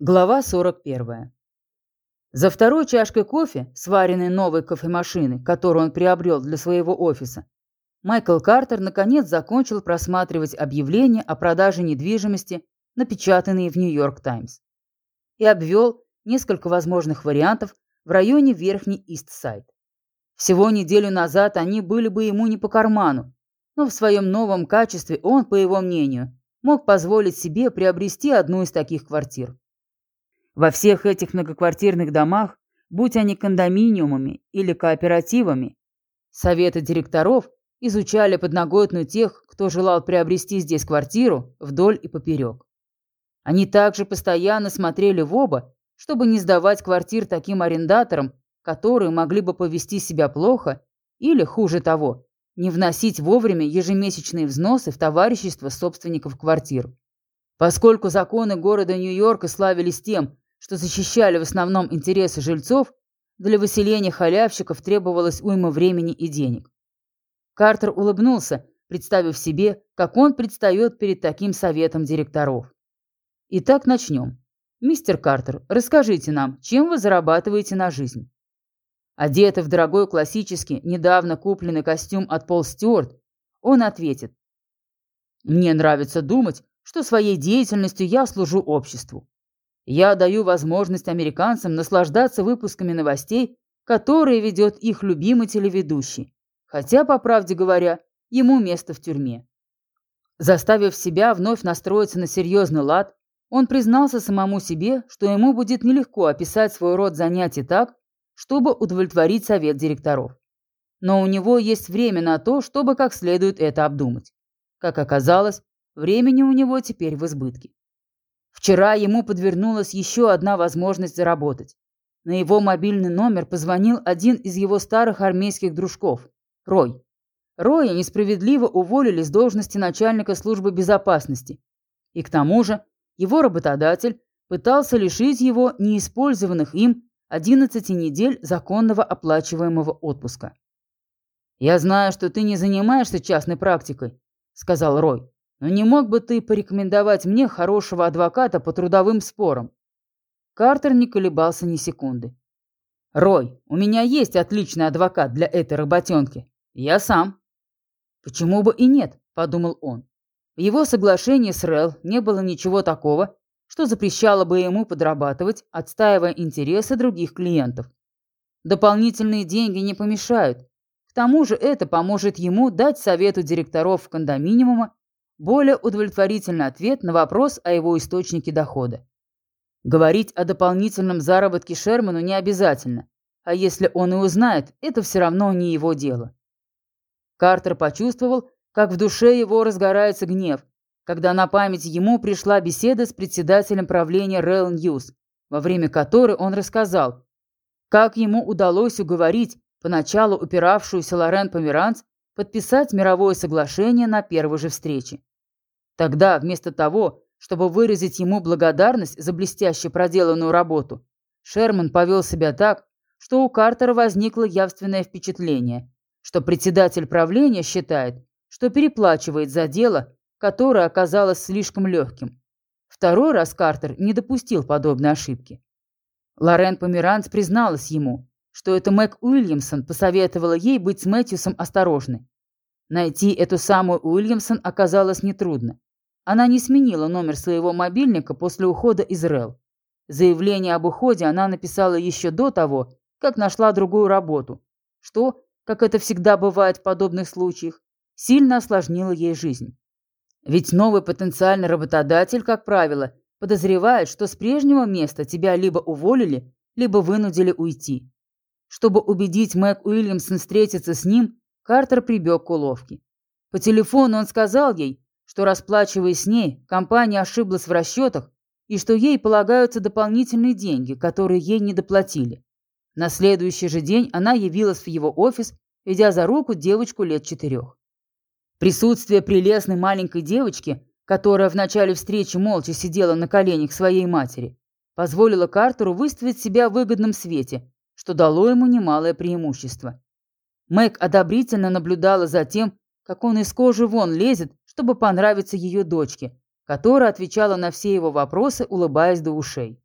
Глава 41. За второй чашкой кофе, сваренной новой кофемашины, которую он приобрел для своего офиса, Майкл Картер наконец закончил просматривать объявления о продаже недвижимости, напечатанные в Нью-Йорк Таймс, и обвел несколько возможных вариантов в районе Верхний Ист-Сайд. Всего неделю назад они были бы ему не по карману, но в своем новом качестве он, по его мнению, мог позволить себе приобрести одну из таких квартир. Во всех этих многоквартирных домах, будь они кондоминиумами или кооперативами, советы директоров изучали подноготную тех, кто желал приобрести здесь квартиру вдоль и поперек. Они также постоянно смотрели в оба, чтобы не сдавать квартир таким арендаторам, которые могли бы повести себя плохо или, хуже того, не вносить вовремя ежемесячные взносы в товарищество собственников квартир. Поскольку законы города Нью-Йорка славились тем, что защищали в основном интересы жильцов, для выселения халявщиков требовалось уйма времени и денег. Картер улыбнулся, представив себе, как он предстает перед таким советом директоров. Итак, начнем. Мистер Картер, расскажите нам, чем вы зарабатываете на жизнь? Одетый в дорогой классический, недавно купленный костюм от Пол Стюарт, он ответит. Мне нравится думать, что своей деятельностью я служу обществу. Я даю возможность американцам наслаждаться выпусками новостей, которые ведет их любимый телеведущий. Хотя, по правде говоря, ему место в тюрьме. Заставив себя вновь настроиться на серьезный лад, он признался самому себе, что ему будет нелегко описать свой род занятий так, чтобы удовлетворить совет директоров. Но у него есть время на то, чтобы как следует это обдумать. Как оказалось, времени у него теперь в избытке. Вчера ему подвернулась еще одна возможность заработать. На его мобильный номер позвонил один из его старых армейских дружков – Рой. Роя несправедливо уволили с должности начальника службы безопасности. И к тому же его работодатель пытался лишить его неиспользованных им 11 недель законного оплачиваемого отпуска. «Я знаю, что ты не занимаешься частной практикой», – сказал Рой. Но не мог бы ты порекомендовать мне хорошего адвоката по трудовым спорам? Картер не колебался ни секунды. Рой, у меня есть отличный адвокат для этой работенки. Я сам. Почему бы и нет, подумал он. В его соглашении с Рэл не было ничего такого, что запрещало бы ему подрабатывать, отстаивая интересы других клиентов. Дополнительные деньги не помешают. К тому же это поможет ему дать совету директоров кондоминиума более удовлетворительный ответ на вопрос о его источнике дохода. Говорить о дополнительном заработке Шерману не обязательно, а если он и узнает, это все равно не его дело. Картер почувствовал, как в душе его разгорается гнев, когда на память ему пришла беседа с председателем правления Rail News, во время которой он рассказал, как ему удалось уговорить поначалу упиравшуюся Лорен Померанц подписать мировое соглашение на первой же встрече. Тогда, вместо того, чтобы выразить ему благодарность за блестяще проделанную работу, Шерман повел себя так, что у Картера возникло явственное впечатление, что председатель правления считает, что переплачивает за дело, которое оказалось слишком легким. Второй раз Картер не допустил подобной ошибки. Лорен Померанц призналась ему, что это Мэг Уильямсон посоветовала ей быть с Мэтьюсом осторожной. Найти эту самую Уильямсон оказалось нетрудно. Она не сменила номер своего мобильника после ухода из РЭЛ. Заявление об уходе она написала еще до того, как нашла другую работу, что, как это всегда бывает в подобных случаях, сильно осложнило ей жизнь. Ведь новый потенциальный работодатель, как правило, подозревает, что с прежнего места тебя либо уволили, либо вынудили уйти. Чтобы убедить Мэг Уильямсон встретиться с ним, Картер прибег к уловке. По телефону он сказал ей, что, расплачиваясь с ней, компания ошиблась в расчетах и что ей полагаются дополнительные деньги, которые ей не доплатили. На следующий же день она явилась в его офис, ведя за руку девочку лет четырех. Присутствие прелестной маленькой девочки, которая в начале встречи молча сидела на коленях своей матери, позволило Картеру выставить себя в выгодном свете что дало ему немалое преимущество. Мэг одобрительно наблюдала за тем, как он из кожи вон лезет, чтобы понравиться ее дочке, которая отвечала на все его вопросы, улыбаясь до ушей.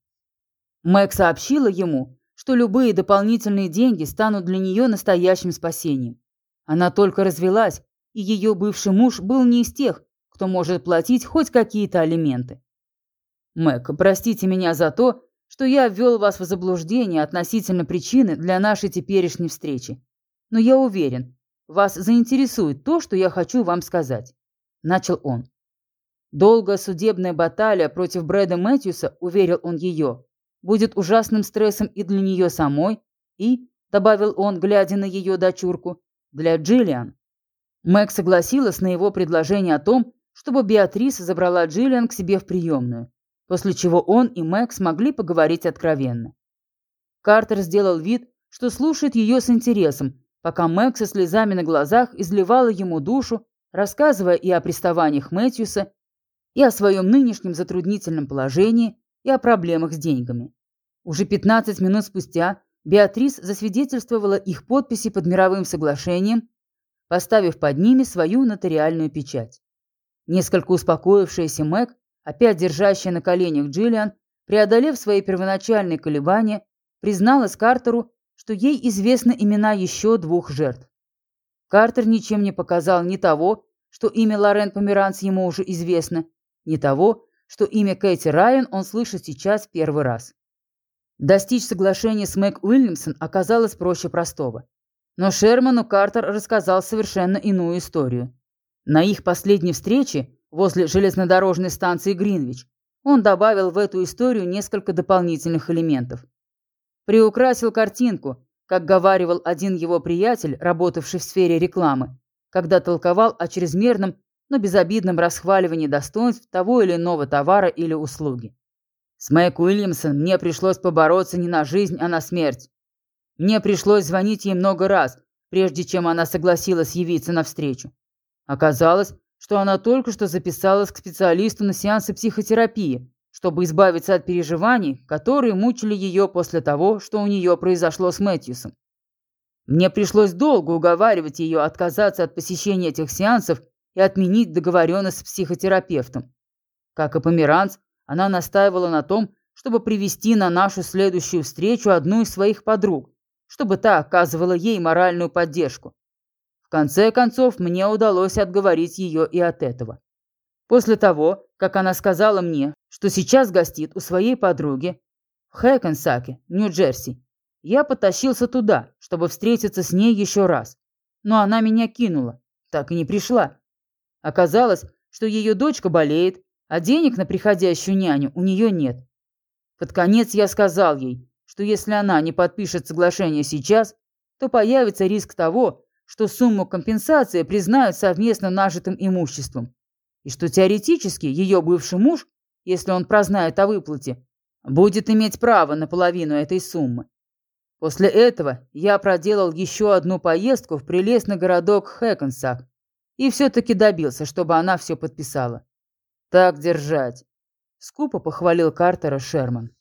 Мэг сообщила ему, что любые дополнительные деньги станут для нее настоящим спасением. Она только развелась, и ее бывший муж был не из тех, кто может платить хоть какие-то алименты. Мэг, простите меня за то, что я ввел вас в заблуждение относительно причины для нашей теперешней встречи. Но я уверен, вас заинтересует то, что я хочу вам сказать. Начал он. Долгая судебная баталия против Брэда Мэтьюса, уверил он ее, будет ужасным стрессом и для нее самой, и, добавил он, глядя на ее дочурку, для Джиллиан. Мэг согласилась на его предложение о том, чтобы Беатрис забрала Джиллиан к себе в приемную после чего он и Мэг смогли поговорить откровенно. Картер сделал вид, что слушает ее с интересом, пока Мэг со слезами на глазах изливала ему душу, рассказывая и о приставаниях Мэтьюса, и о своем нынешнем затруднительном положении, и о проблемах с деньгами. Уже 15 минут спустя Беатрис засвидетельствовала их подписи под мировым соглашением, поставив под ними свою нотариальную печать. Несколько успокоившаяся Мэг опять держащая на коленях Джиллиан, преодолев свои первоначальные колебания, призналась Картеру, что ей известны имена еще двух жертв. Картер ничем не показал ни того, что имя Лорен Померанц ему уже известно, ни того, что имя Кэти Райан он слышит сейчас первый раз. Достичь соглашения с Мэг Уильямсон оказалось проще простого. Но Шерману Картер рассказал совершенно иную историю. На их последней встрече возле железнодорожной станции Гринвич, он добавил в эту историю несколько дополнительных элементов. Приукрасил картинку, как говаривал один его приятель, работавший в сфере рекламы, когда толковал о чрезмерном, но безобидном расхваливании достоинств того или иного товара или услуги. С Мэг Уильямсон мне пришлось побороться не на жизнь, а на смерть. Мне пришлось звонить ей много раз, прежде чем она согласилась явиться навстречу. Оказалось, что она только что записалась к специалисту на сеансы психотерапии, чтобы избавиться от переживаний, которые мучили ее после того, что у нее произошло с Мэтьюсом. Мне пришлось долго уговаривать ее отказаться от посещения этих сеансов и отменить договоренность с психотерапевтом. Как и Померанц, она настаивала на том, чтобы привести на нашу следующую встречу одну из своих подруг, чтобы та оказывала ей моральную поддержку. В конце концов, мне удалось отговорить ее и от этого. После того, как она сказала мне, что сейчас гостит у своей подруги в Хэкенсаке, Нью-Джерси, я потащился туда, чтобы встретиться с ней еще раз. Но она меня кинула, так и не пришла. Оказалось, что ее дочка болеет, а денег на приходящую няню у нее нет. Под конец я сказал ей, что если она не подпишет соглашение сейчас, то появится риск того, что сумму компенсации признают совместно нажитым имуществом, и что теоретически ее бывший муж, если он прознает о выплате, будет иметь право на половину этой суммы. После этого я проделал еще одну поездку в прелестный городок Хэконсак и все-таки добился, чтобы она все подписала. «Так держать», — скупо похвалил Картера Шерман.